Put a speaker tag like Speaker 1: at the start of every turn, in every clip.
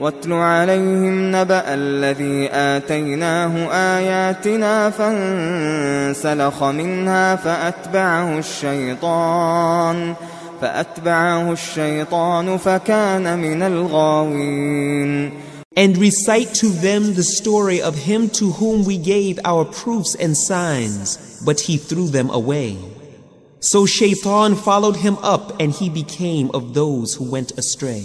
Speaker 1: واتل عليهم نبأ الذي آتيناه آياتنا فانسلخ منها فأتبعه الشيطان فأتبعه الشيطان فكان من الغاوين
Speaker 2: And recite to them the story of him to whom we gave our proofs and signs, but he threw them away. So Shaitan followed him up and he became of those who went astray.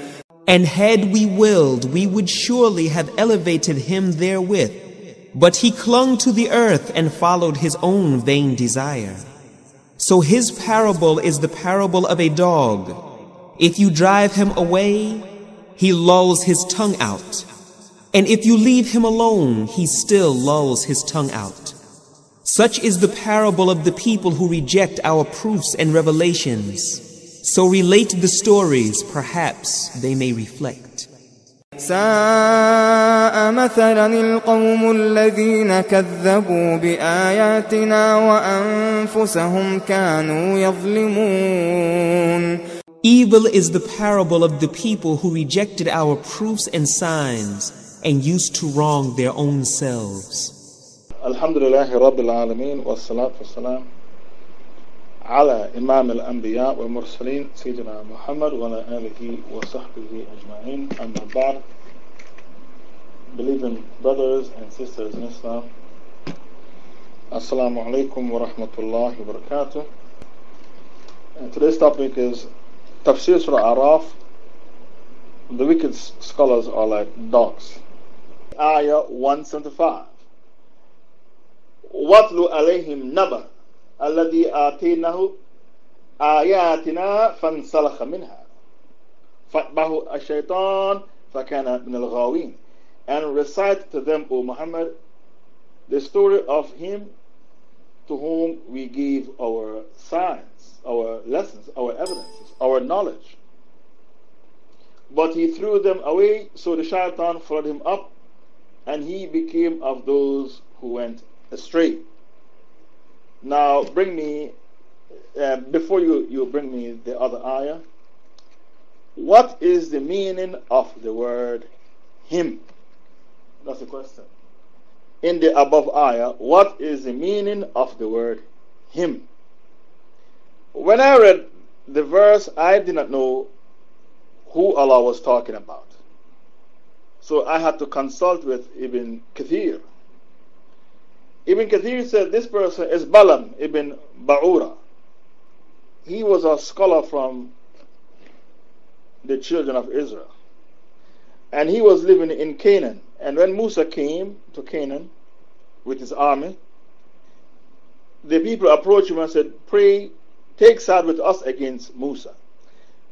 Speaker 2: And had we willed, we would surely have elevated him therewith. But he clung to the earth and followed his own vain desire. So his parable is the parable of a dog. If you drive him away, he lolls his tongue out. And if you leave him alone, he still lolls his tongue out. Such is the parable of the people who reject our proofs and revelations. So relate the stories, perhaps they may reflect.
Speaker 1: ساء مثلا القوم الذين كذبوا بآياتنا وأنفسهم كانوا يظلمون
Speaker 2: Evil is the parable of the people who rejected our proofs and signs and used to wrong their own selves.
Speaker 3: الحمد لله رب العالمين والصلاة والسلام على إمام الأنبياء والمرسلين سيدنا محمد وعلى آله وصحبه أجمعين أما بعد Believing brothers and sisters in Islam Assalamu alaikum wa rahmatullahi wa barakatuh and Today's topic is Tafsir Surah Araf The wicked scholars are like dogs Ayah 175 واتل عليهم نبأ الذي آتيناه آياتنا فانسلخ منها فأتبعه الشيطان فكان من الغاوين and recite to them O Muhammad the story of him to whom we gave our signs our lessons our evidences our knowledge but he threw them away so the shaitan followed him up and he became of those who went astray now, bring me, uh, before you, you bring me the other ayah, what is the meaning of the word him? That's the question. In the above ayah, what is the meaning of the word him? When I read the verse, I did not know who Allah was talking about. So I had to consult with Ibn Kathir Ibn Kathir said this person is Balaam ibn Ba'ura. He was a scholar from the children of Israel. And he was living in Canaan. And when Musa came to Canaan with his army, the people approached him and said, Pray, take side with us against Musa.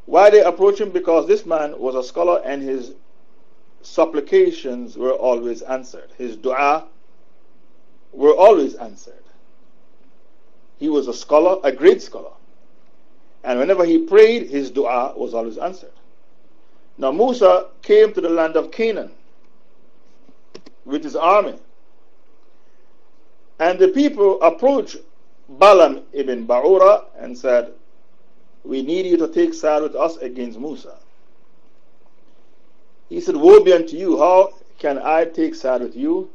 Speaker 3: Why they approached him? Because this man was a scholar and his supplications were always answered. His dua were always answered. He was a scholar, a great scholar. And whenever he prayed, his dua was always answered. Now Musa came to the land of Canaan with his army. And the people approached Balaam ibn Ba'ura and said, We need you to take side with us against Musa. He said, Woe be unto you, how can I take side with you?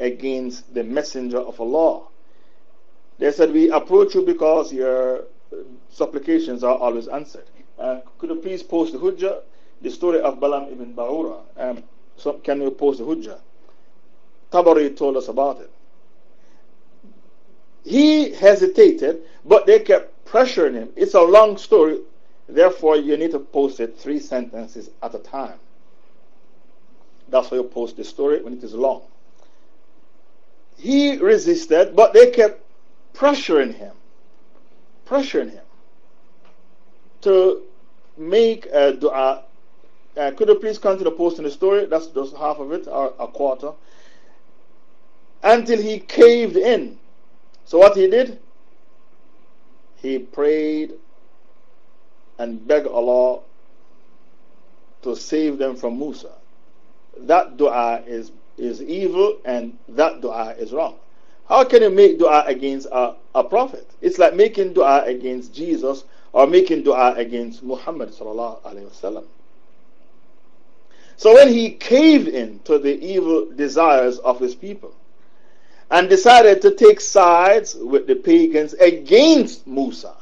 Speaker 3: Against the messenger of Allah. They said, We approach you because your supplications are always answered. Uh, could you please post the Hujjah? The story of Balaam ibn Ba'ura. Um, so can you post the Hujjah? Tabari told us about it. He hesitated, but they kept pressuring him. It's a long story, therefore, you need to post it three sentences at a time. That's why you post the story when it is long he resisted, but they kept pressuring him, pressuring him to make a dua Uh, could you please continue posting the post in the story? That's just half of it, or a quarter. Until he caved in. So, what he did? He prayed and begged Allah to save them from Musa. That dua is, is evil and that dua is wrong. How can you make dua against a, a prophet? It's like making dua against Jesus or making dua against Muhammad. So when he caved in to the evil desires of his people and decided to take sides with the pagans against Musa,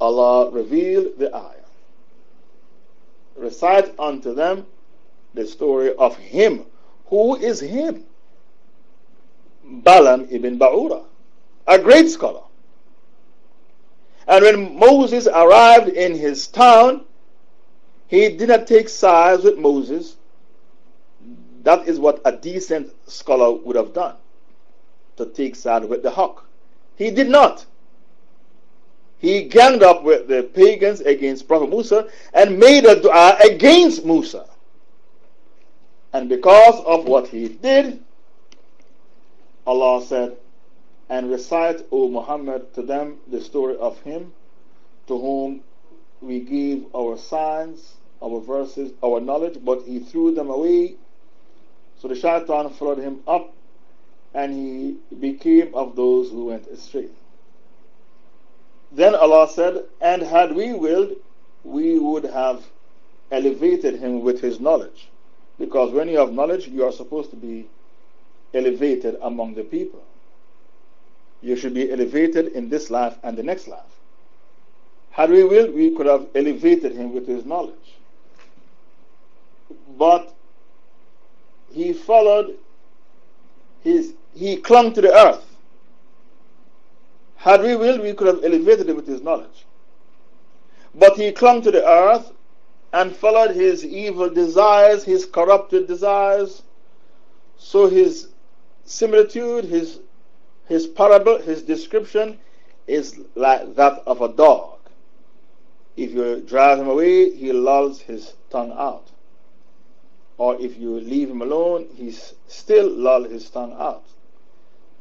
Speaker 3: Allah revealed the ayah. Recite unto them the story of him. Who is him? Balaam ibn Ba'ura, a great scholar. And when Moses arrived in his town, he did not take sides with Moses. That is what a decent scholar would have done to take sides with the haqq. He did not. He ganged up with the pagans against Prophet Musa and made a dua against Musa. And because of what he did, Allah said, And recite, O Muhammad, to them the story of him to whom we gave our signs, our verses, our knowledge, but he threw them away. So the shaitan followed him up and he became of those who went astray. Then Allah said, And had we willed, we would have elevated him with his knowledge. Because when you have knowledge, you are supposed to be elevated among the people. You should be elevated in this life and the next life. Had we willed, we could have elevated him with his knowledge. But he followed his, he clung to the earth. Had we willed, we could have elevated him with his knowledge. But he clung to the earth and followed his evil desires, his corrupted desires. So his similitude, his, his parable, his description is like that of a dog. If you drive him away, he lolls his tongue out. Or if you leave him alone, he still lolls his tongue out.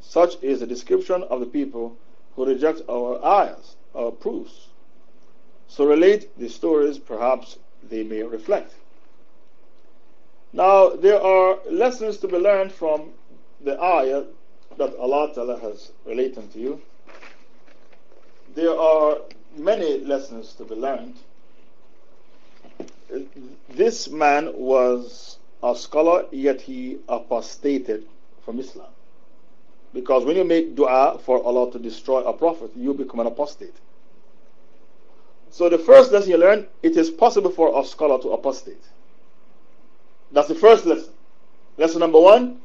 Speaker 3: Such is the description of the people who reject our ayahs, our proofs. So relate the stories, perhaps they may reflect. Now, there are lessons to be learned from the ayah that Allah Ta'ala has related to you, there are many lessons to be learned. This man was a scholar, yet he apostated from Islam. Because when you make dua for Allah to destroy a prophet, you become an apostate. So the first lesson you learn, it is possible for a scholar to apostate. That's the first lesson. Lesson number one,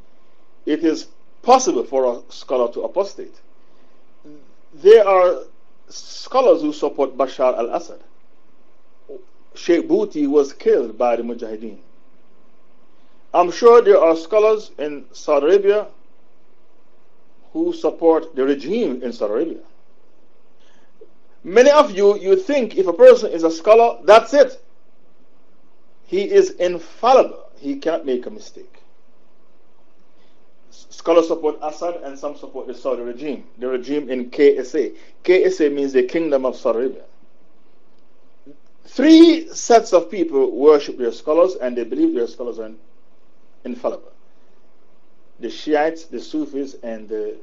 Speaker 3: it is possible for a scholar to apostate. There are scholars who support Bashar al Assad. Sheikh Bouti was killed by the Mujahideen. I'm sure there are scholars in Saudi Arabia who support the regime in Saudi Arabia. Many of you, you think if a person is a scholar, that's it. He is infallible. He cannot make a mistake. Scholars support Assad and some support the Saudi regime, the regime in KSA. KSA means the Kingdom of Saudi Arabia. Three sets of people worship their scholars and they believe their scholars are infallible the Shiites, the Sufis, and the,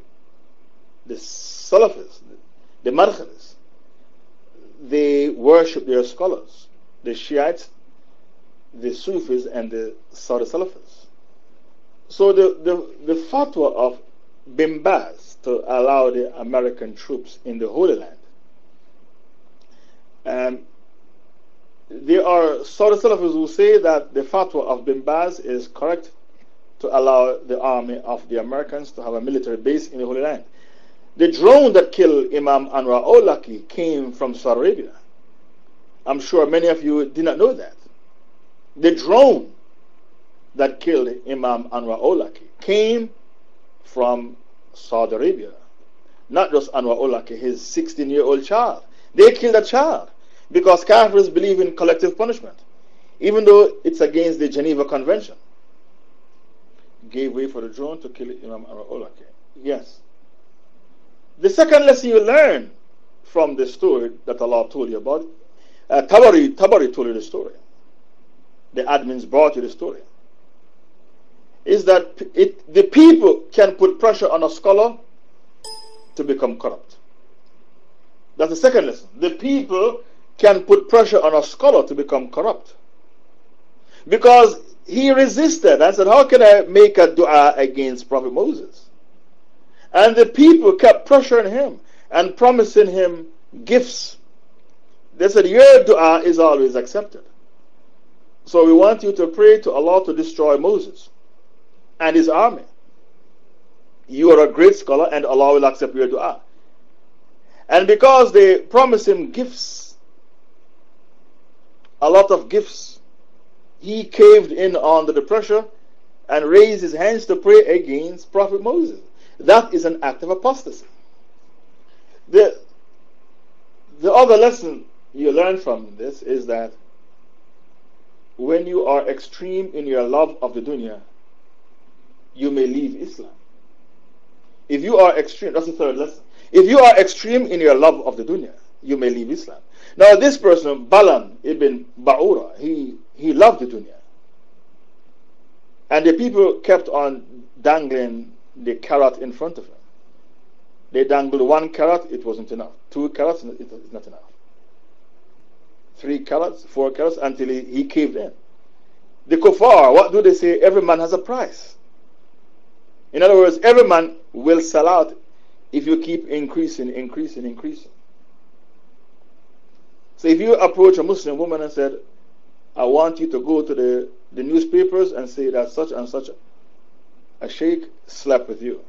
Speaker 3: the Salafis, the Madkhalis. They worship their scholars, the Shiites, the Sufis, and the Saudi Salafis. So the, the, the fatwa of Bin Baz to allow the American troops in the Holy Land. And there are Saudi Salafis who say that the fatwa of Bin Baz is correct to allow the army of the Americans to have a military base in the Holy Land. The drone that killed Imam Anwar Awlaki came from Saudi Arabia. I'm sure many of you did not know that. The drone that killed Imam Anwar Awlaki came from Saudi Arabia. Not just Anwar Awlaki, his 16 year old child. They killed a child because Kafirs believe in collective punishment. even though it's against the Geneva Convention. Gave way for the drone to kill Imam al-Awlaki. Yes. The second lesson you learn from the story that Allah told you about, uh, Tabari, Tabari told you the story. The admins brought you the story. Is that it, the people can put pressure on a scholar to become corrupt. That's the second lesson. The people can put pressure on a scholar to become corrupt. Because he resisted and said, How can I make a dua against Prophet Moses? And the people kept pressuring him and promising him gifts. They said, Your dua is always accepted. So we want you to pray to Allah to destroy Moses and his army. You are a great scholar and Allah will accept your dua. And because they promised him gifts, a lot of gifts, he caved in under the pressure and raised his hands to pray against Prophet Moses. That is an act of apostasy. The, the other lesson you learn from this is that when you are extreme in your love of the dunya, you may leave Islam. If you are extreme, that's the third lesson. If you are extreme in your love of the dunya, you may leave Islam. Now, this person, Balaam ibn Ba'ura, he, he loved the dunya. And the people kept on dangling the carrot in front of him. They dangled one carrot, it wasn't enough. Two carrots, it's not enough. Three carrots, four carrots, until he, he caved in. The kuffar, what do they say? Every man has a price. In other words, every man will sell out if you keep increasing, increasing, increasing. So if you approach a Muslim woman and said, I want you to go to the, the newspapers and say that such and such a sheikh slept with you.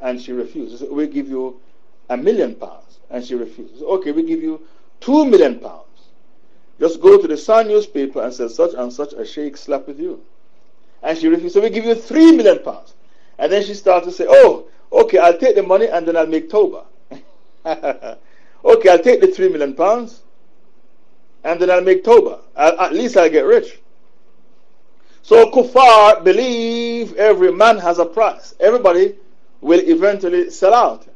Speaker 3: And she refuses. We give you a million pounds. And she refuses. Okay, we give you two million pounds. Just go to the Sun newspaper and say such and such a sheikh slept with you. And she refuses. So we give you three million pounds. And then she starts to say, Oh, okay, I'll take the money and then I'll make Toba. okay, I'll take the three million pounds and then I'll make Toba. At least I'll get rich. So kuffar believe every man has a price. Everybody will eventually sell out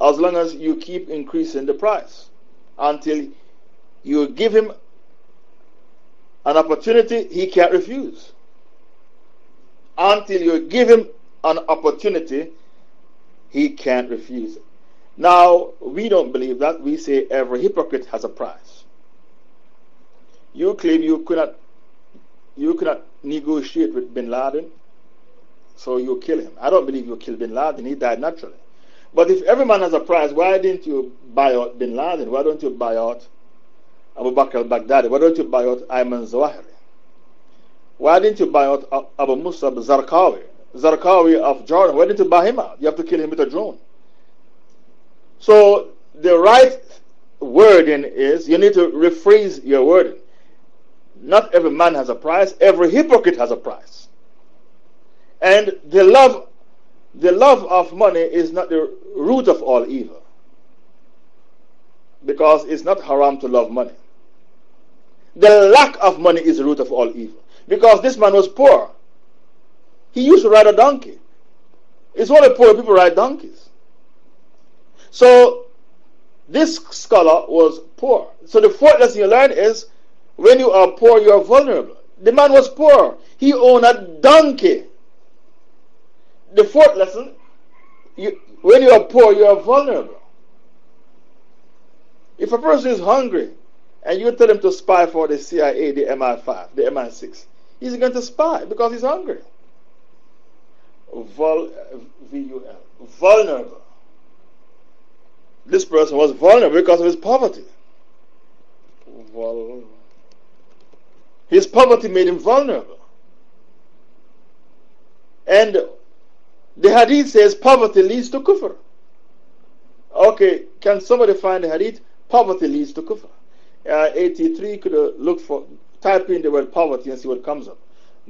Speaker 3: as long as you keep increasing the price until you give him an opportunity he can't refuse. Until you give him an opportunity he can't refuse. Now, we don't believe that. We say every hypocrite has a price. You claim you could not, you cannot negotiate with bin Laden, so you kill him. I don't believe you killed bin Laden. He died naturally. But if every man has a price, why didn't you buy out bin Laden? Why don't you buy out Abu Bakr al-Baghdadi? Why don't you buy out Ayman Zawahiri? Why didn't you buy out Abu Musab Zarqawi? Zarqawi of Jordan. Why didn't you buy him out? You have to kill him with a drone. So the right wording is you need to rephrase your wording. Not every man has a price, every hypocrite has a price. And the love, the love of money is not the root of all evil. Because it's not haram to love money. The lack of money is the root of all evil. Because this man was poor. He used to ride a donkey. It's only poor people ride donkeys. So, this scholar was poor. So, the fourth lesson you learn is when you are poor, you are vulnerable. The man was poor. He owned a donkey. The fourth lesson you, when you are poor, you are vulnerable. If a person is hungry and you tell him to spy for the CIA, the MI5, the MI6, he's going to spy because he's hungry. Vul, V-U-L, vulnerable. This person was vulnerable because of his poverty. Vul, his poverty made him vulnerable. And the hadith says poverty leads to kufr. Okay, can somebody find the hadith? Poverty leads to kufr. Uh, 83 could uh, look for, type in the word poverty and see what comes up.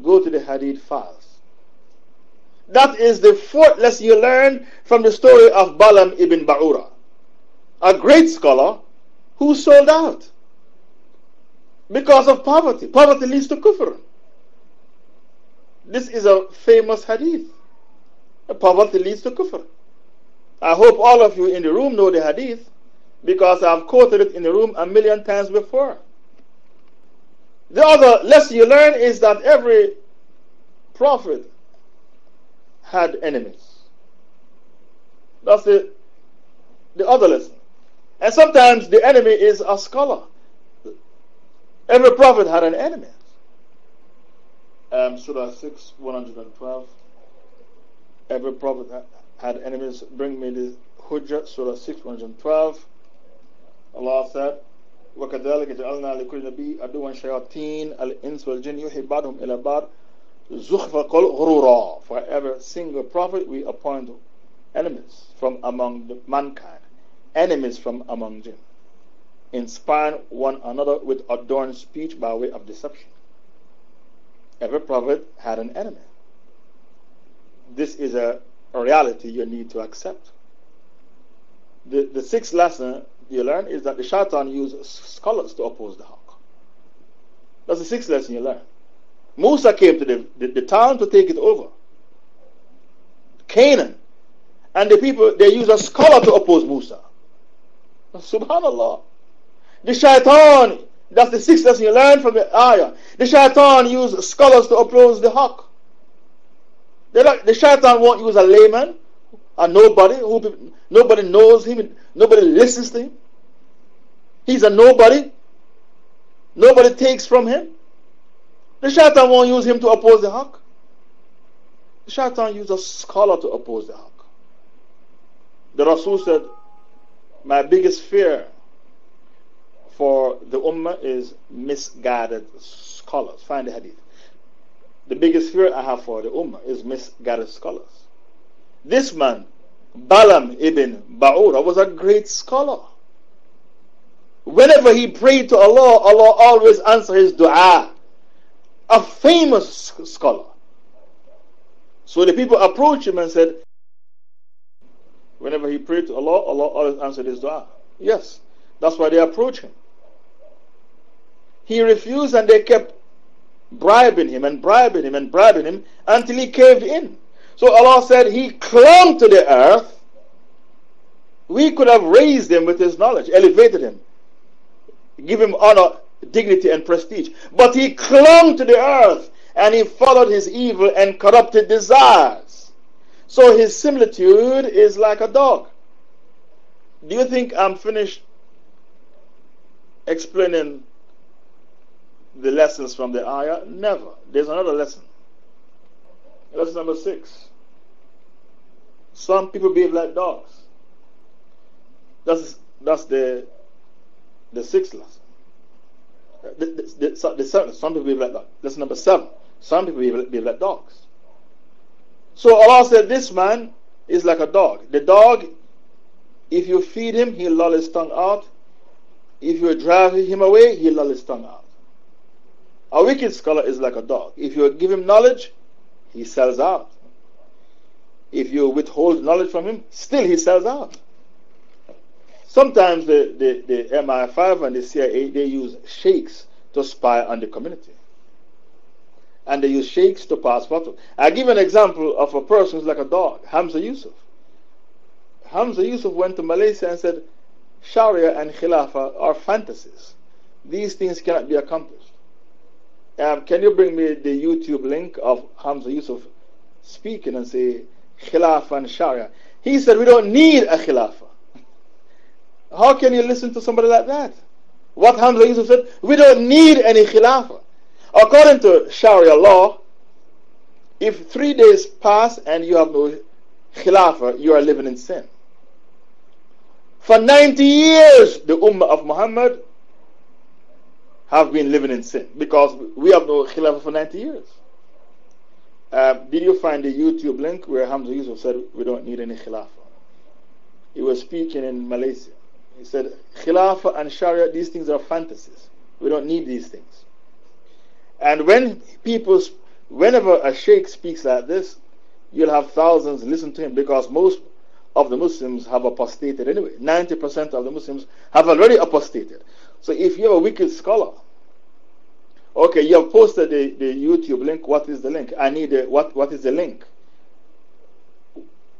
Speaker 3: Go to the hadith files. That is the fourth lesson you learn from the story of Balaam ibn Ba'ura, a great scholar who sold out Because of poverty. Poverty leads to kufr. This is a famous hadith. Poverty leads to kufr. I hope all of you in the room know the hadith because I've quoted it in the room a million times before. The other lesson you learn is that every prophet had enemies. That's the, the other lesson. And sometimes the enemy is a scholar. Every prophet had an enemy. Um, Surah 6, 112. Every prophet had enemies. Bring me the Hujjah, Surah 6, 112. Allah said, وكذلك جعلنا لكل نبي عدوا شياطين الإنس والجن يوحي بعضهم إلى بعض زخرف القول غرورا For every single prophet we appoint enemies from among the mankind, enemies from among jinn, inspiring one another with adorned speech by way of deception. Every prophet had an enemy. This is a, reality you need to accept. The, the sixth lesson you learn is that the shaitan used scholars to oppose the haqq. That's the sixth lesson you learn. Musa came to the, the, the town to take it over. Canaan. And the people, they use a scholar to oppose Musa. Subhanallah. The shaitan, that's the sixth lesson you learn from the ayah. The shaitan used scholars to oppose the haqq. The shaitan won't use a layman, a nobody, who nobody knows him, nobody listens to him. He's a nobody. Nobody takes from him. The shaitan won't use him to oppose the haqq. The shaitan used a scholar to oppose the haqq. The Rasul said, My biggest fear for the ummah is misguided scholars. Find the hadith. The biggest fear I have for the ummah is misguided scholars. This man, Balaam ibn Ba'ura, was a great scholar. Whenever he prayed to Allah, Allah always answered his dua. A famous scholar. So the people approached him and said, Whenever he prayed to Allah, Allah always answered his dua. Yes, that's why they approached him. He refused and they kept bribing him and bribing him and bribing him until he caved in. So Allah said he clung to the earth. We could have raised him with his knowledge, elevated him give him honor, dignity, and prestige. But he clung to the earth and he followed his evil and corrupted desires. So his similitude is like a dog. Do you think I'm finished explaining the lessons from the ayah? Never. There's another lesson. Lesson number six. Some people behave like dogs. That's, that's the the sixth lesson. The, the, the, the seventh, some people behave like dogs. Lesson number seven. Some people behave, behave like dogs. So Allah said, This man is like a dog. The dog, if you feed him, he'll loll his tongue out. If you drive him away, he'll loll his tongue out. A wicked scholar is like a dog. If you give him knowledge, he sells out. If you withhold knowledge from him, still he sells out. Sometimes the, the, the MI5 and the CIA, they use sheikhs to spy on the community. And they use sheikhs to pass photos. I give an example of a person who's like a dog, Hamza Yusuf. Hamza Yusuf went to Malaysia and said, Sharia and Khilafah are fantasies. These things cannot be accomplished. Um, can you bring me the YouTube link of Hamza Yusuf speaking and say Khilafah and Sharia? He said, We don't need a Khilafah. How can you listen to somebody like that? What Hamza Yusuf said, we don't need any khilafah. According to Sharia law, if three days pass and you have no khilafah, you are living in sin. For 90 years, the Ummah of Muhammad have been living in sin because we have no khilafah for 90 years. Uh, did you find the YouTube link where Hamza Yusuf said we don't need any khilafah? He was speaking in Malaysia. He said, Khilafah and Sharia, these things are fantasies. We don't need these things. And when people, whenever a sheikh speaks like this, you'll have thousands listen to him because most of the Muslims have apostated anyway. 90% of the Muslims have already apostated. So if you have a wicked scholar Okay, you have posted the, the YouTube link. What is the link? I need a, what, what is the link?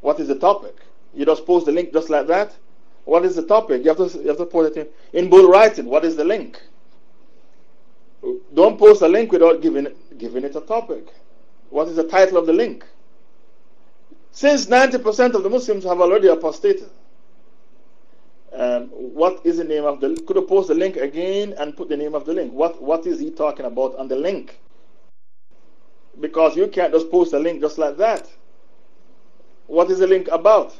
Speaker 3: What is the topic? You just post the link just like that? What is the topic? You have to, you have to post it in, in bold writing. What is the link? Don't post a link without giving, giving it a topic. What is the title of the link? Since 90% of the Muslims have already apostated, um, what is the name of the could have post the link again and put the name of the link? What what is he talking about on the link? Because you can't just post a link just like that. What is the link about?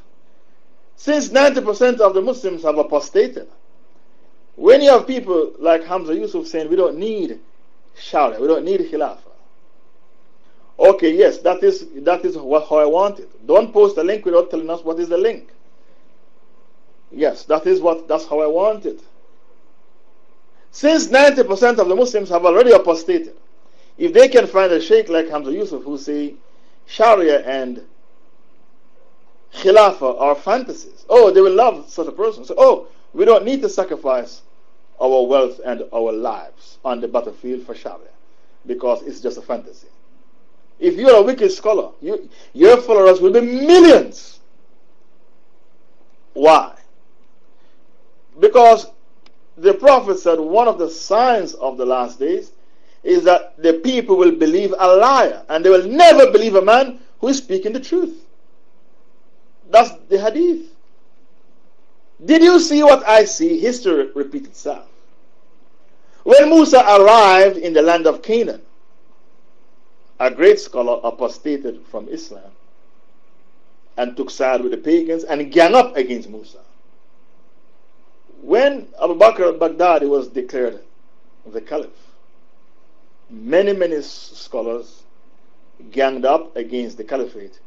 Speaker 3: Since 90% of the muslims have apostated when you have people like hamza yusuf saying we don't need sharia we don't need khilafah okay yes that is that is what, how i want it. Don't post a link without telling us what is the link Yes, that is what, that's how I want it. Since 90% of the Muslims have already apostated, if they can find a sheikh like Hamza Yusuf who say Sharia and Khilafah are fantasies, oh, they will love such a person. So, oh, we don't need to sacrifice our wealth and our lives on the battlefield for Sharia because it's just a fantasy. If you're a wicked scholar, you, your followers will be millions. Why? Because the Prophet said one of the signs of the last days is that the people will believe a liar and they will never believe a man who is speaking the truth. That's the hadith. Did you see what I see? History repeats itself. When Musa arrived in the land of Canaan, a great scholar apostated from Islam and took side with the pagans and gang up against Musa. When Abu Bakr al-Baghdadi was declared the caliph, many, many scholars ganged up against the caliphate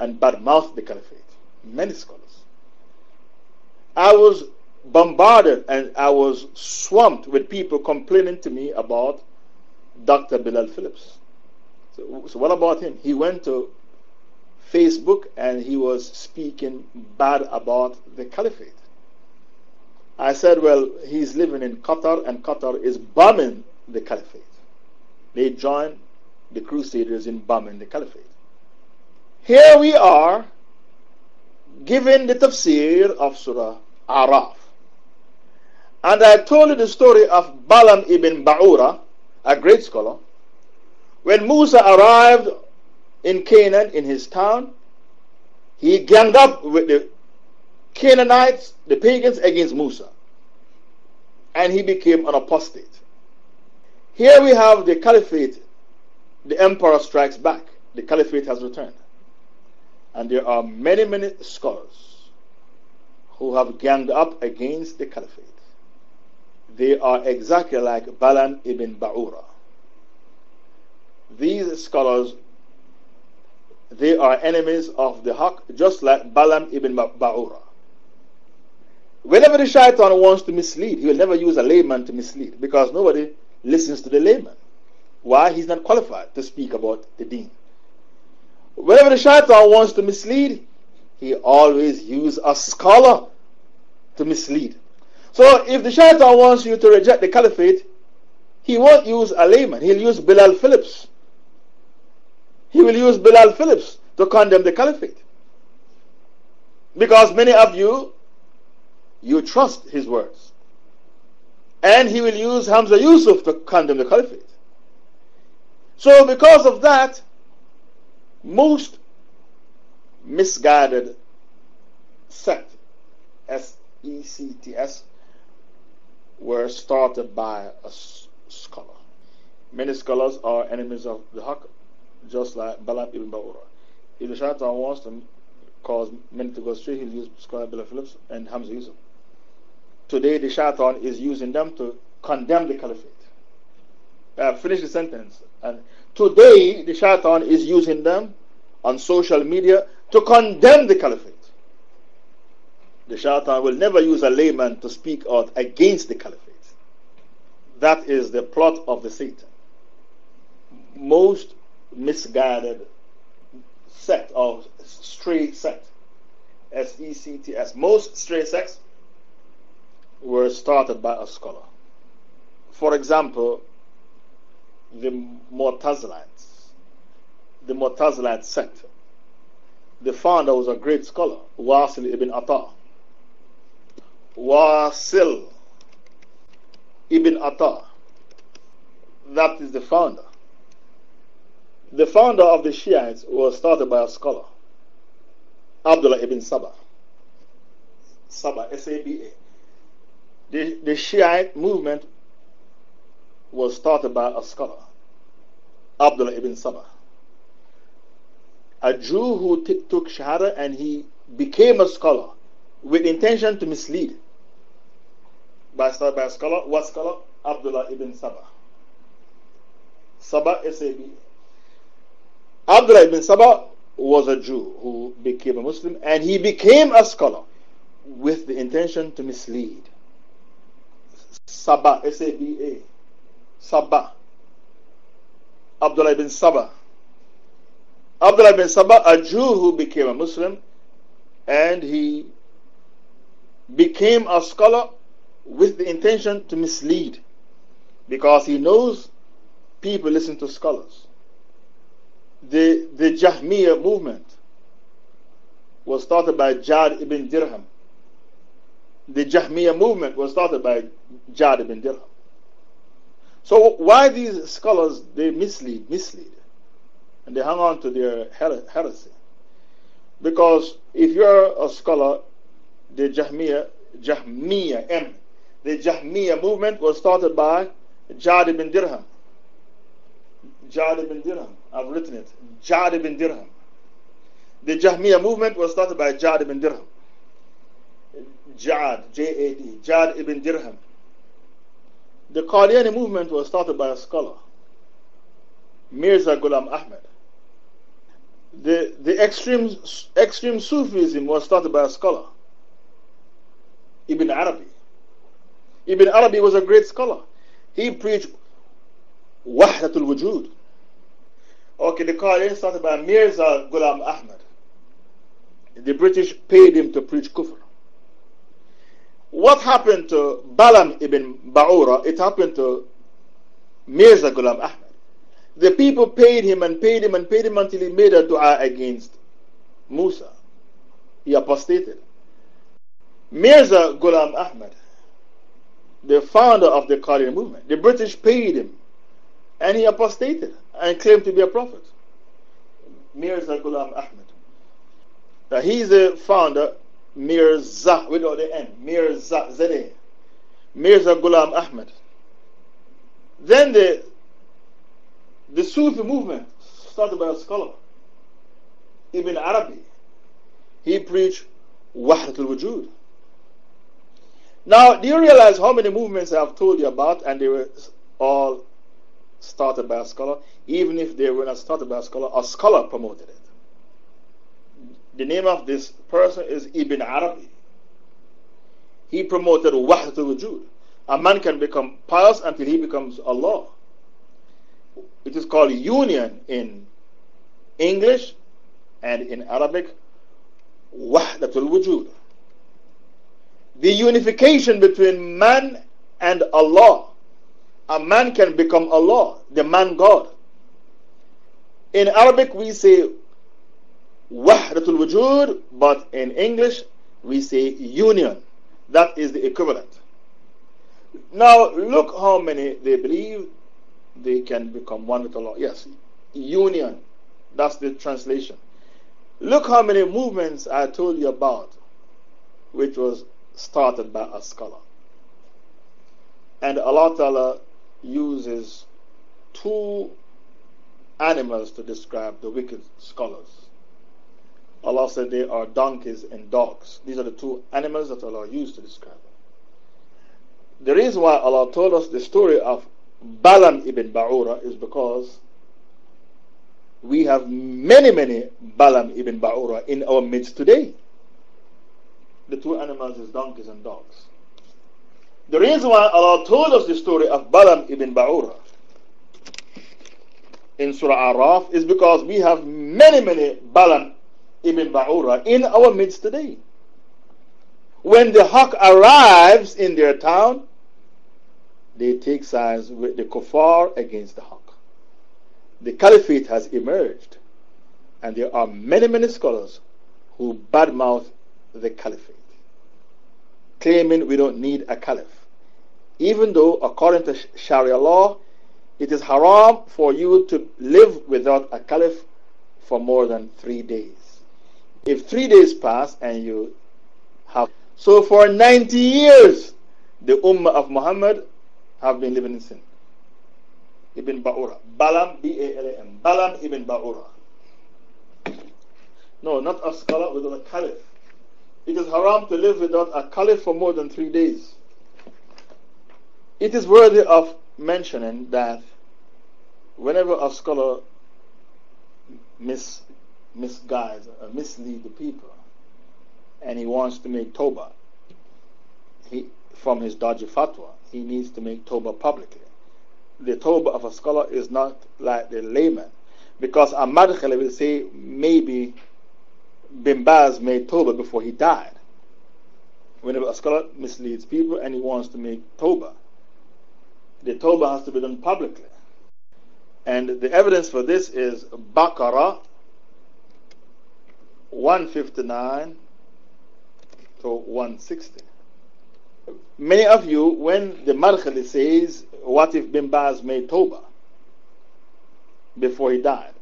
Speaker 3: and badmouthed the caliphate. Many scholars. I was bombarded and I was swamped with people complaining to me about Dr. Bilal Phillips. So, so what about him? He went to Facebook and he was speaking bad about the caliphate. I said, well, he's living in Qatar, and Qatar is bombing the caliphate. They joined the Crusaders in bombing the caliphate. Here we are giving the tafsir of Surah Araf. And I told you the story of Balaam ibn Ba'ura, a great scholar. When Musa arrived in Canaan, in his town, he ganged up with the Canaanites, the pagans, against Musa. And he became an apostate. Here we have the caliphate. The emperor strikes back. The caliphate has returned. And there are many, many scholars who have ganged up against the caliphate. They are exactly like Balaam ibn Ba'ura. These scholars they are enemies of the Haqq, just like Balaam ibn Ba'ura. Whenever the shaitan wants to mislead, he will never use a layman to mislead because nobody listens to the layman. Why? He's not qualified to speak about the deen. Whenever the shaitan wants to mislead, he always uses a scholar to mislead. So if the shaitan wants you to reject the caliphate, he won't use a layman. He'll use Bilal Phillips. He will use Bilal Phillips to condemn the caliphate. Because many of you you trust his words. And he will use Hamza Yusuf to condemn the caliphate. So, because of that, most misguided sect, S E C T S, were started by a scholar. Many scholars are enemies of the Haqq, just like Balaam ibn Ba'ura. If the shaitan wants to cause many to go astray, he'll use scholar Bilal Phillips and Hamza Yusuf. Today, the shaitan is using them to condemn the caliphate. Uh, finish the sentence. And today, the shaitan is using them on social media to condemn the caliphate. The shaitan will never use a layman to speak out against the caliphate. That is the plot of the Satan. Most misguided sect or stray sect, S E C T S, most stray sects were started by a scholar. For example, the Mu'tazilites, the Mu'tazilite sect. The founder was a great scholar, Wasil ibn Atta. Wasil ibn Atta. That is the founder. The founder of the Shiites was started by a scholar, Abdullah ibn Saba. Saba, S A B A. The, the Shiite movement was started by a scholar, Abdullah ibn Saba. A Jew who took Shahada and he became a scholar with intention to mislead. By, by a scholar, what scholar? Abdullah ibn Saba. Saba S A B. Abdullah ibn Saba was a Jew who became a Muslim and he became a scholar with the intention to mislead. Saba, S A B A. Saba. Abdullah ibn Saba. Abdullah ibn Saba, a Jew who became a Muslim, and he became a scholar with the intention to mislead because he knows people listen to scholars. The, the Jahmiyyah movement was started by Jad ibn Dirham the Jahmiyyah movement was started by Jad ibn Dirham. So why these scholars, they mislead, mislead, and they hang on to their heresy. Because if you're a scholar, the Jahmiyyah, Jahmiyyah, M, the Jahmiyyah movement was started by Jad ibn Dirham. Jad ibn Dirham, I've written it. Jad ibn Dirham. The Jahmiyyah movement was started by Jad ibn Dirham. Jad, J-A-D, Jad ibn Dirham. The Qadiani movement was started by a scholar, Mirza Ghulam Ahmed. The, the extreme, extreme Sufism was started by a scholar, Ibn Arabi. Ibn Arabi was a great scholar. He preached Wahdatul Wujud. Okay, the Qadiani started by Mirza Ghulam Ahmed. The British paid him to preach kufr. What happened to Balaam ibn Ba'ura? It happened to Mirza Ghulam Ahmed. The people paid him and paid him and paid him until he made a dua against Musa. He apostated. Mirza Ghulam Ahmed, the founder of the Qadian movement, the British paid him and he apostated and claimed to be a prophet. Mirza Ghulam Ahmed. Now he's the founder Mirza without the N. Mirza, Z-A. Mirza Ghulam Ahmed. Then the, the Sufi movement, started by a scholar, Ibn Arabi. He preached Wahdatul Wujud. Now, do you realize how many movements I have told you about and they were all started by a scholar? Even if they were not started by a scholar, a scholar promoted it. The name of this person is Ibn Arabi. He promoted Wahdatul Wujud. A man can become pious until he becomes Allah. It is called union in English and in Arabic, Wahdatul Wujud. The unification between man and Allah. A man can become Allah, the man God. In Arabic, we say Wahdatul Wujud, but in English we say union. That is the equivalent. Now look how many they believe they can become one with Allah. Yes, union. That's the translation. Look how many movements I told you about, which was started by a scholar. And Allah Ta'ala uses two animals to describe the wicked scholars. Allah said they are donkeys and dogs. These are the two animals that Allah used to describe them. The reason why Allah told us the story of Balaam ibn Ba'ura is because we have many, many Balaam ibn Ba'ura in our midst today. The two animals is donkeys and dogs. The reason why Allah told us the story of Balaam ibn Ba'ura in Surah Araf is because we have many, many Balaam Ibn Ba'ura in our midst today. When the haqq arrives in their town, they take sides with the kuffar against the haqq. the caliphate has emerged, and there are many, many scholars who badmouth the caliphate, claiming we don't need a caliph. Even though, according to Sharia law, it is haram for you to live without a caliph for more than three days. If three days pass and you have. So for 90 years, the Ummah of Muhammad have been living in sin. Ibn Ba'ura. Balam, B A L A M. Balam ibn Ba'ura. No, not a scholar without a caliph. It is haram to live without a caliph for more than three days. It is worthy of mentioning that whenever a scholar mis, misguides or uh, mislead the people and he wants to make Toba he, from his dodgy fatwa, he needs to make Toba publicly. The Toba of a scholar is not like the layman because a Madkhali will say maybe Bin Baz made Toba before he died. Whenever a scholar misleads people and he wants to make Toba, the Toba has to be done publicly. And the evidence for this is Baqarah 159 to 160. Many of you, when the Madkhali says, What if Bin Baz made Toba before he died?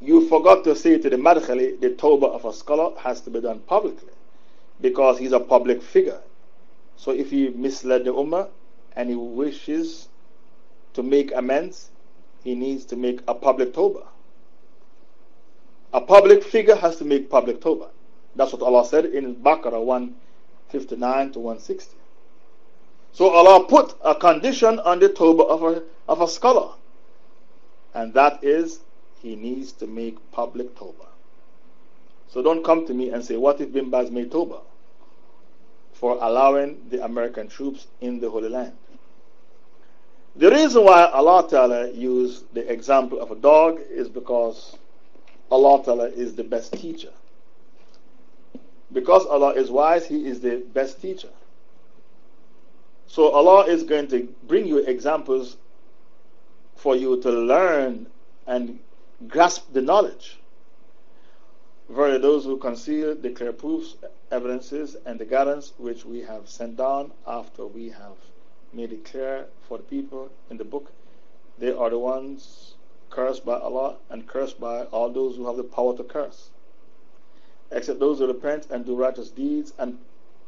Speaker 3: You forgot to say to the Madkhali, the Toba of a scholar has to be done publicly because he's a public figure. So if he misled the Ummah, and he wishes to make amends, he needs to make a public tawbah. A public figure has to make public tawbah. That's what Allah said in Baqarah 159 to 160. So Allah put a condition on the tawbah of a, of a scholar, and that is he needs to make public tawbah. So don't come to me and say, What if Bin made tawbah? For allowing the American troops in the Holy Land. The reason why Allah Ta'ala used the example of a dog is because Allah Ta'ala is the best teacher. Because Allah is wise, He is the best teacher. So Allah is going to bring you examples for you to learn and grasp the knowledge. Verily, those who conceal declare proofs, evidences, and the guidance which we have sent down after we have made it clear for the people in the book. They are the ones cursed by Allah and cursed by all those who have the power to curse. Except those who repent and do righteous deeds and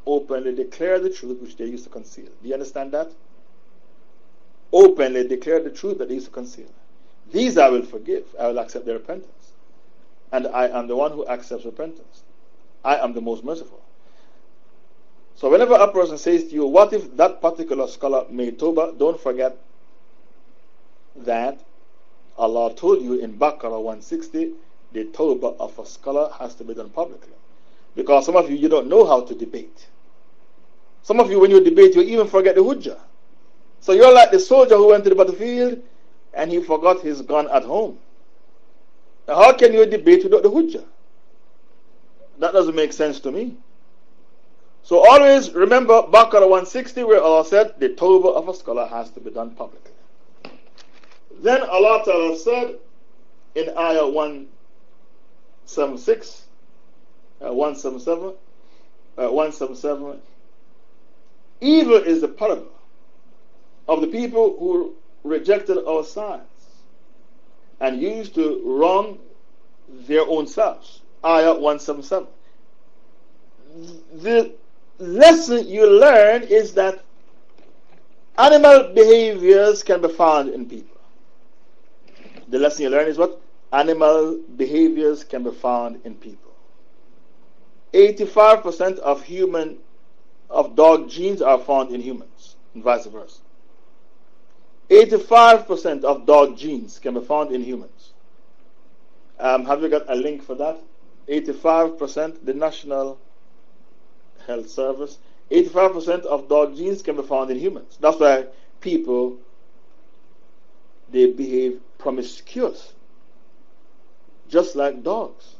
Speaker 3: openly declare the truth which they used to conceal. Do you understand that? Openly declare the truth that they used to conceal. These I will forgive. I will accept their repentance. And I am the one who accepts repentance. I am the most merciful. So whenever a person says to you, what if that particular scholar made Tawbah, don't forget that Allah told you in Baqarah 160, the Tawbah of a scholar has to be done publicly. Because some of you, you don't know how to debate. Some of you, when you debate, you even forget the Hujjah. So you're like the soldier who went to the battlefield and he forgot his gun at home. Now, how can you debate without the Hujjah? That doesn't make sense to me. So always remember Baqarah 160 where Allah said the tawbah of a scholar has to be done publicly. Then Allah Ta'ala said in Ayah 176, uh, 177, uh, 177, evil is the parable of the people who rejected our signs and used to wrong their own selves. Ayah 177. The lesson you learn is that animal behaviors can be found in people. The lesson you learn is what? Animal behaviors can be found in people. 85% of human, of dog genes are found in humans, and vice versa. 85% of dog genes can be found in humans. Um, have you got a link for that? 85%, the National Health Service, 85% of dog genes can be found in humans. That's why people they behave promiscuous, just like dogs.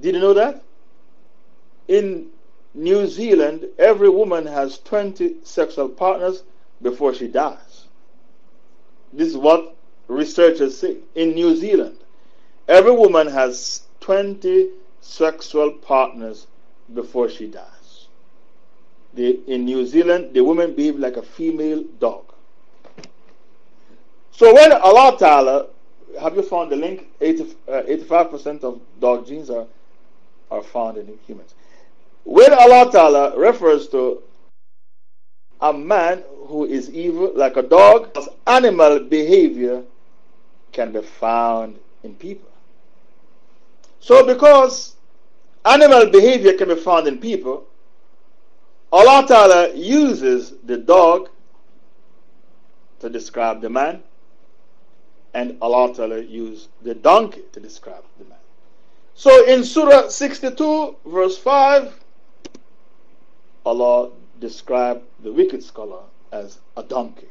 Speaker 3: Did you know that? In New Zealand, every woman has 20 sexual partners before she dies. This is what researchers say, in New Zealand, every woman has 20 sexual partners before she dies. In New Zealand, the woman behave like a female dog. So when Allah Ta'ala, have you found the link? 80, uh, 85% of dog genes are, are found in humans. When Allah Ta'ala refers to a man who is evil like a dog, animal behavior can be found in people. So, because animal behavior can be found in people, Allah Ta'ala uses the dog to describe the man, and Allah Ta'ala used the donkey to describe the man. So, in Surah 62, verse 5, Allah described the wicked scholar as a donkey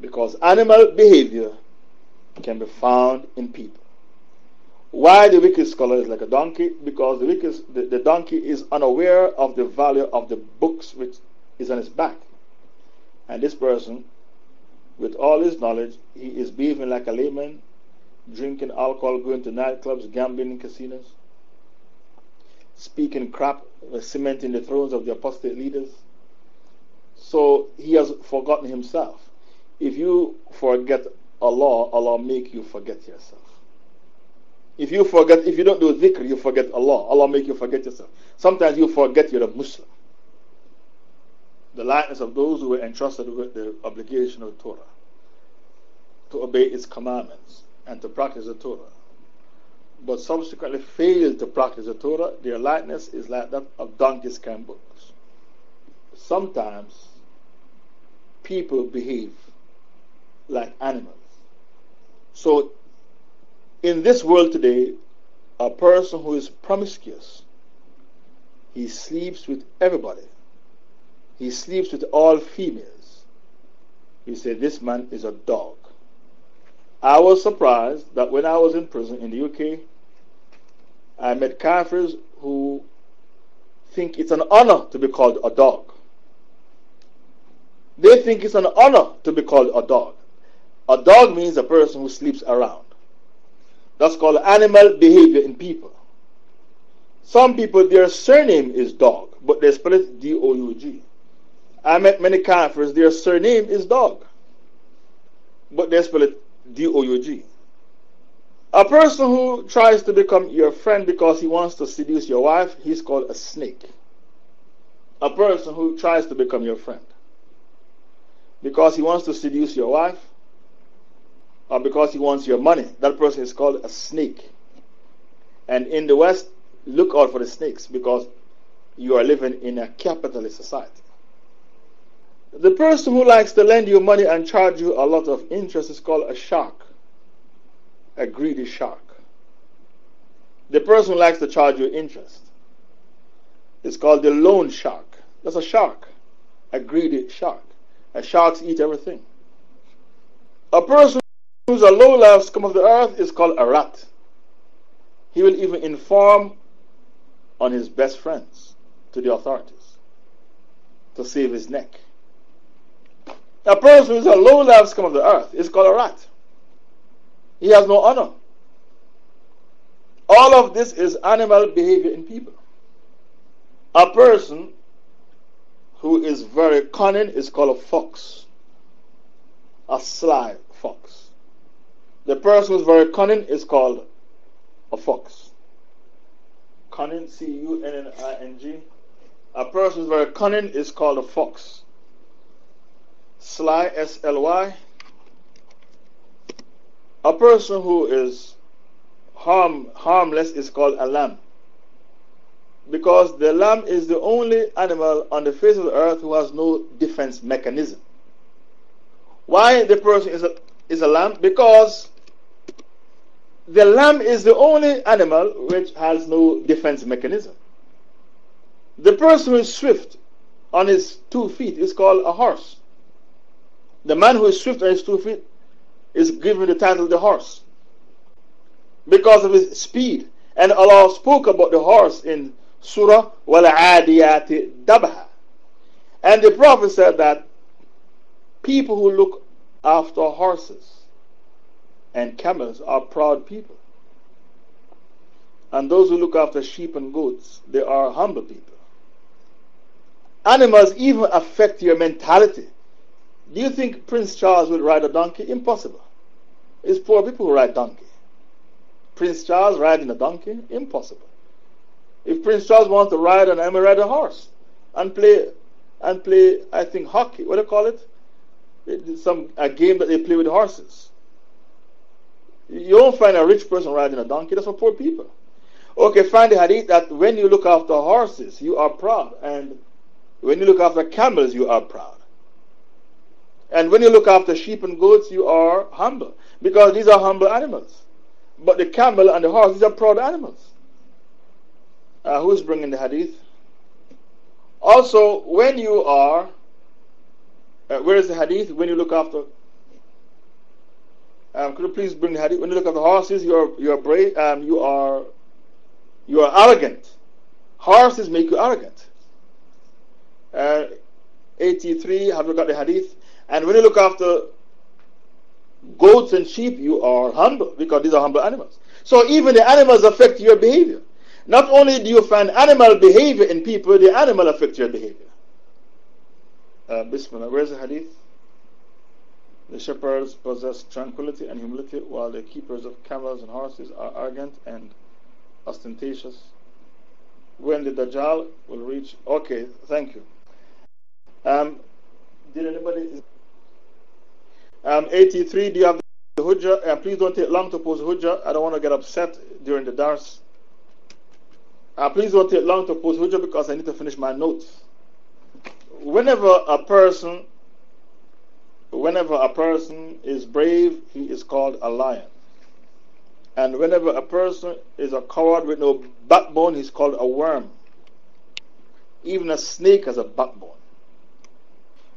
Speaker 3: because animal behavior can be found in people. Why the wicked scholar is like a donkey? Because the, wicked, the, the donkey is unaware of the value of the books which is on his back. And this person, with all his knowledge, he is behaving like a layman, drinking alcohol, going to nightclubs, gambling in casinos, speaking crap, cementing the thrones of the apostate leaders. So he has forgotten himself. If you forget Allah, Allah make you forget yourself. If you forget, if you don't do dhikr, you forget Allah. Allah make you forget yourself. Sometimes you forget you're a Muslim. The likeness of those who were entrusted with the obligation of Torah to obey its commandments and to practice the Torah but subsequently failed to practice the Torah, their likeness is like that of donkey scan books. Sometimes people behave like animals. So, in this world today, a person who is promiscuous, he sleeps with everybody. He sleeps with all females. We say this man is a dog. I was surprised that when I was in prison in the UK, I met Kafirs who think it's an honor to be called a dog. They think it's an honor to be called a dog. A dog means a person who sleeps around. That's called animal behavior in people. Some people, their surname is dog, but they spell it D O U G. I met many Kafirs, their surname is dog, but they spell it D O U G. A person who tries to become your friend because he wants to seduce your wife, he's called a snake. A person who tries to become your friend because he wants to seduce your wife or because he wants your money, that person is called a snake. And in the West, look out for the snakes because you are living in a capitalist society. The person who likes to lend you money and charge you a lot of interest is called a shark, a greedy shark. The person who likes to charge you interest is called the loan shark. That's a shark, a greedy shark. And sharks eat everything. A person who's a low life scum of the earth is called a rat. He will even inform on his best friends to the authorities to save his neck. A person who is a low life scum of the earth is called a rat. He has no honor. All of this is animal behavior in people. A person who is very cunning is called a fox, a sly fox. The person who is very cunning is called a fox. Cunning, C U N N I N G. A person who is very cunning is called a fox. Sly, S L Y. A person who is harm, harmless is called a lamb. Because the lamb is the only animal on the face of the earth who has no defense mechanism. Why the person is a, is a lamb? Because the lamb is the only animal which has no defense mechanism. The person who is swift on his two feet is called a horse. The man who is swift his two feet is given the title of the horse because of his speed. And Allah spoke about the horse in Surah Wal Adiyati Dabha. And the Prophet said that people who look after horses and camels are proud people. And those who look after sheep and goats, they are humble people. Animals even affect your mentality. Do you think Prince Charles would ride a donkey? Impossible. It's poor people who ride donkey. Prince Charles riding a donkey? Impossible. If Prince Charles wants to ride an a horse and play and play, I think hockey. What do you call it? Some a game that they play with horses. You don't find a rich person riding a donkey. That's for poor people. Okay, find the hadith that when you look after horses, you are proud, and when you look after camels, you are proud. And when you look after sheep and goats, you are humble. Because these are humble animals. But the camel and the horse, these are proud animals. Uh, who's bringing the hadith? Also, when you are, uh, where is the hadith? When you look after, um, could you please bring the hadith? When you look after horses, you are, you are brave, um, you are, you are arrogant. Horses make you arrogant. Uh, 83, have you got the hadith? And when you look after goats and sheep, you are humble because these are humble animals. So even the animals affect your behavior. Not only do you find animal behavior in people, the animal affects your behavior. Uh, Bismillah, where's the hadith? The shepherds possess tranquility and humility, while the keepers of camels and horses are arrogant and ostentatious. When the Dajjal will reach. Okay, thank you. Um, did anybody. Um, 83, do you have the Hujjah? Uh, please don't take long to post Hujjah. I don't want to get upset during the Dars. Uh, please don't take long to post Hujjah because I need to finish my notes. Whenever a person whenever a person is brave, he is called a lion. And whenever a person is a coward with no backbone, he's called a worm. Even a snake has a backbone.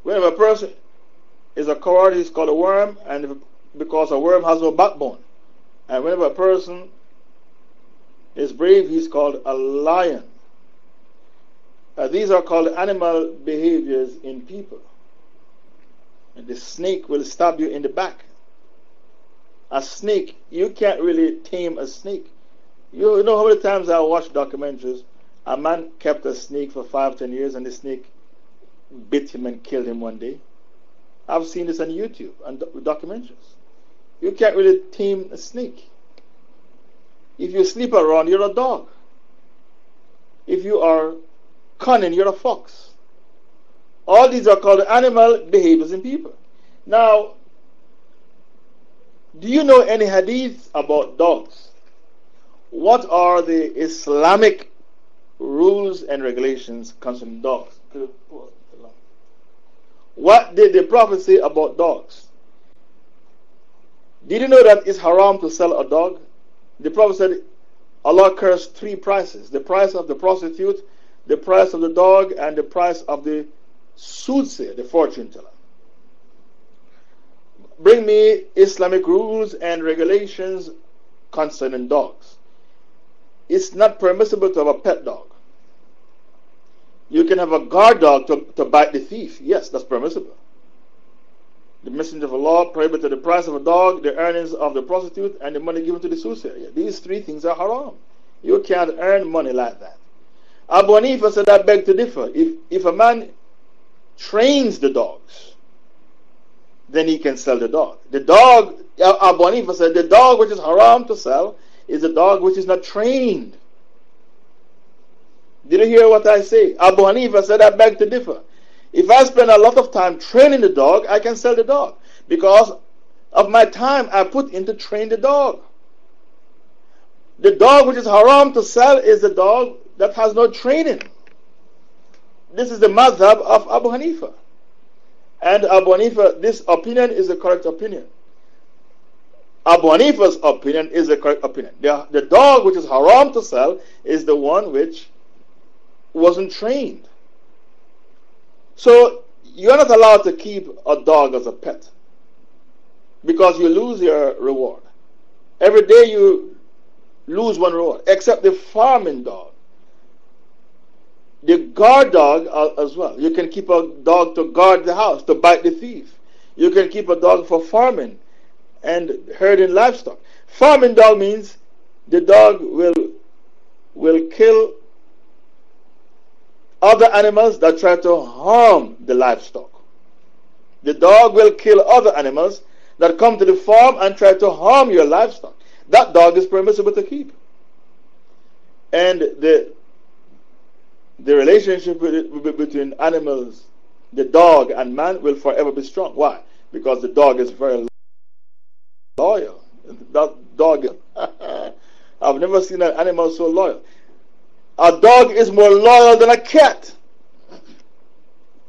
Speaker 3: Whenever a person is a coward, he's called a worm, and because a worm has no backbone. And whenever a person is brave, he's called a lion. These are called animal behaviors in people. And the snake will stab you in the back. A snake, you can't really tame a snake. You know how many times I watch documentaries? A man kept a snake for five, ten years, and the snake bit him and killed him one day. I've seen this on YouTube and documentaries. You can't really tame a snake. If you sleep around, you're a dog. If you are cunning, you're a fox. All these are called animal behaviors in people. Now, do you know any hadith about dogs? What are the Islamic rules and regulations concerning dogs? What did the Prophet say about dogs? Did you know that it's haram to sell a dog? The Prophet said Allah cursed three prices the price of the prostitute, the price of the dog, and the price of the soothsayer, the fortune teller. Bring me Islamic rules and regulations concerning dogs. It's not permissible to have a pet dog. You can have a guard dog to, to bite the thief. Yes, that's permissible. The messenger of Allah prohibited the price of a dog, the earnings of the prostitute, and the money given to the soothsayer. These three things are haram. You can't earn money like that. Abu Hanifa said, I beg to differ. If, if a man trains the dogs, then he can sell the dog. The dog, Abu Hanifa said, the dog which is haram to sell is a dog which is not trained. Did you hear what I say? Abu Hanifa said, I beg to differ. If I spend a lot of time training the dog, I can sell the dog because of my time I put into train the dog. The dog which is haram to sell is the dog that has no training. This is the madhab of Abu Hanifa. And Abu Hanifa, this opinion is the correct opinion. Abu Hanifa's opinion is the correct opinion. The, the dog which is haram to sell is the one which wasn't trained. So you're not allowed to keep a dog as a pet because you lose your reward. Every day you lose one reward, except the farming dog. The guard dog uh, as well. You can keep a dog to guard the house, to bite the thief. You can keep a dog for farming. and herding livestock. Farming dog means the dog will, will kill other animals that try to harm the livestock. The dog will kill other animals that come to the farm and try to harm your livestock. That dog is permissible to keep. And the, the relationship between animals, the dog and man, will forever be strong. Why? Because the dog is very loyal. That dog, I've never seen an animal so loyal. A dog is more loyal than a cat.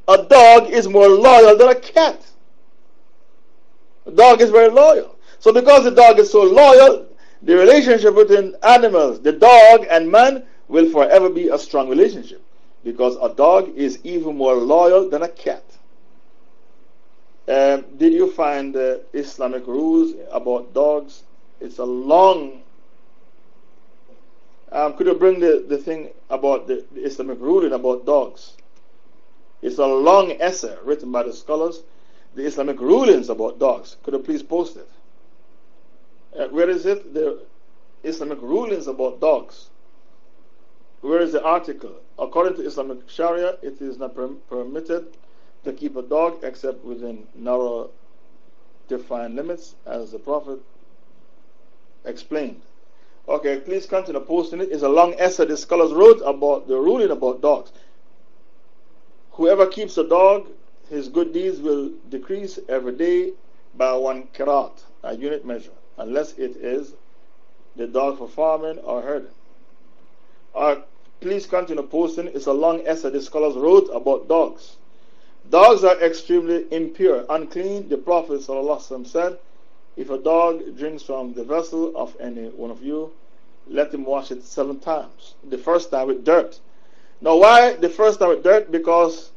Speaker 3: A dog is more loyal than a cat. A dog is very loyal. So, because the dog is so loyal, the relationship between animals, the dog and man, will forever be a strong relationship. Because a dog is even more loyal than a cat. Um, did you find the Islamic rules about dogs? It's a long. Um, could you bring the, the thing about the, the Islamic ruling about dogs? It's a long essay written by the scholars. The Islamic rulings about dogs. Could you please post it? Uh, where is it? The Islamic rulings about dogs. Where is the article? According to Islamic Sharia, it is not per permitted to keep a dog except within narrow, defined limits, as the Prophet explained. Okay, please continue posting it. It's a long essay the scholars wrote about the ruling about dogs. Whoever keeps a dog, his good deeds will decrease every day by one karat, a unit measure, unless it is the dog for farming or herding. Uh, please continue posting. It's a long essay the scholars wrote about dogs. Dogs are extremely impure, unclean. The Prophet said, If a dog drinks from the vessel of any one of you, let him wash it seven times. The first time with dirt. Now, why the first time with dirt? Because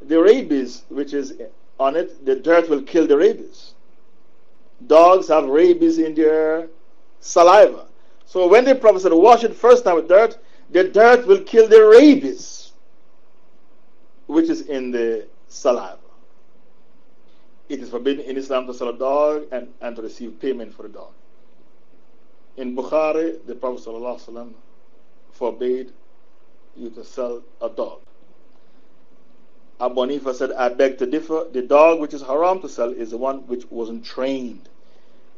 Speaker 3: the rabies which is on it, the dirt will kill the rabies. Dogs have rabies in their saliva. So when the Prophet said, wash it first time with dirt, the dirt will kill the rabies which is in the saliva. It is forbidden in Islam to sell a dog and, and to receive payment for a dog. In Bukhari, the Prophet ﷺ forbade you to sell a dog. Abu Hanifa said, I beg to differ. The dog which is haram to sell is the one which wasn't trained.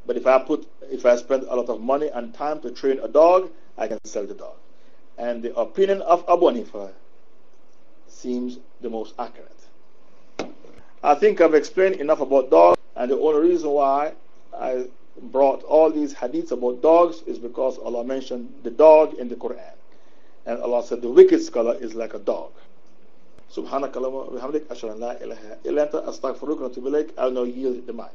Speaker 3: But if I put, if I spend a lot of money and time to train a dog, I can sell the dog. And the opinion of Abu Hanifa seems the most accurate. I think I've explained enough about dogs, and the only reason why I brought all these hadiths about dogs is because Allah mentioned the dog in the Quran. And Allah said, The wicked scholar is like a dog. Subhanakallahumma bihamdik, ashhadu an la ilaha illa anta, astaghfiruka wa atubu. I'll now yield the mic.